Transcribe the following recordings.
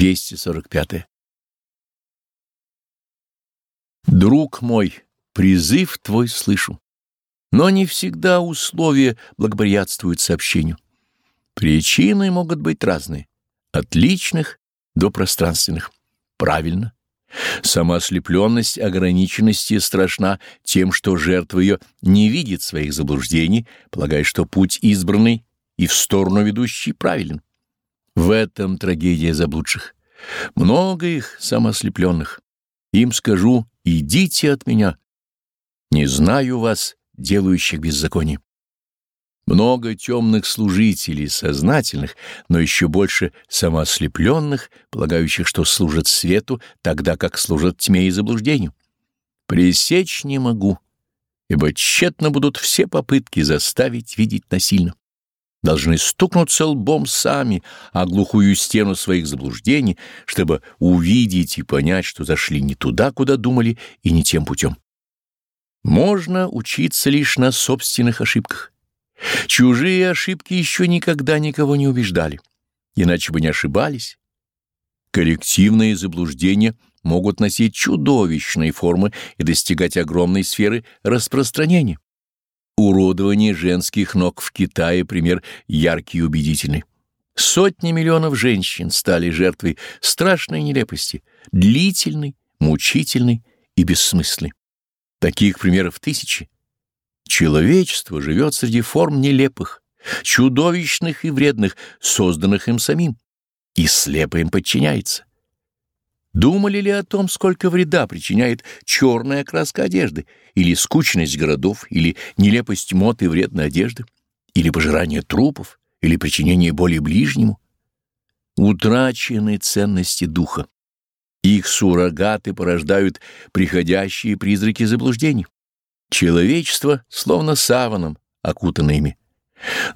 245. Друг мой, призыв твой слышу, но не всегда условия благоприятствуют сообщению. Причины могут быть разные, от личных до пространственных. Правильно. Сама ослепленность ограниченности страшна тем, что жертва ее не видит своих заблуждений, полагая, что путь избранный и в сторону ведущий правилен. В этом трагедия заблудших. Много их самоослепленных. Им скажу, идите от меня. Не знаю вас, делающих беззаконие. Много темных служителей, сознательных, но еще больше самоослепленных, полагающих, что служат свету, тогда как служат тьме и заблуждению. Пресечь не могу, ибо тщетно будут все попытки заставить видеть насильно должны стукнуться лбом сами о глухую стену своих заблуждений, чтобы увидеть и понять, что зашли не туда, куда думали, и не тем путем. Можно учиться лишь на собственных ошибках. Чужие ошибки еще никогда никого не убеждали, иначе бы не ошибались. Коллективные заблуждения могут носить чудовищные формы и достигать огромной сферы распространения. Уродование женских ног в Китае пример яркий и убедительный. Сотни миллионов женщин стали жертвой страшной нелепости, длительной, мучительной и бессмысленной. Таких примеров тысячи. Человечество живет среди форм нелепых, чудовищных и вредных, созданных им самим, и слепо им подчиняется. Думали ли о том, сколько вреда причиняет черная краска одежды, или скучность городов, или нелепость мод и вредной одежды, или пожирание трупов, или причинение боли ближнему? Утрачены ценности духа. Их суррогаты порождают приходящие призраки заблуждений. Человечество словно саваном окутано ими.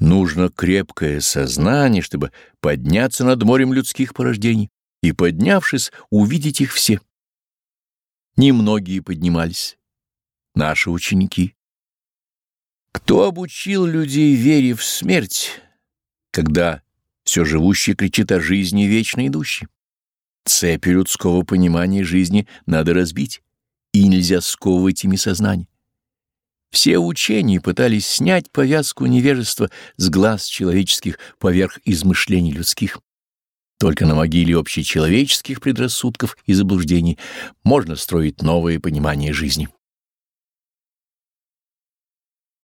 Нужно крепкое сознание, чтобы подняться над морем людских порождений и, поднявшись, увидеть их все. Немногие поднимались. Наши ученики. Кто обучил людей вере в смерть, когда все живущее кричит о жизни вечно идущей? Цепи людского понимания жизни надо разбить, и нельзя сковывать ими сознание. Все учения пытались снять повязку невежества с глаз человеческих поверх измышлений людских. Только на могиле общечеловеческих предрассудков и заблуждений можно строить новое понимание жизни.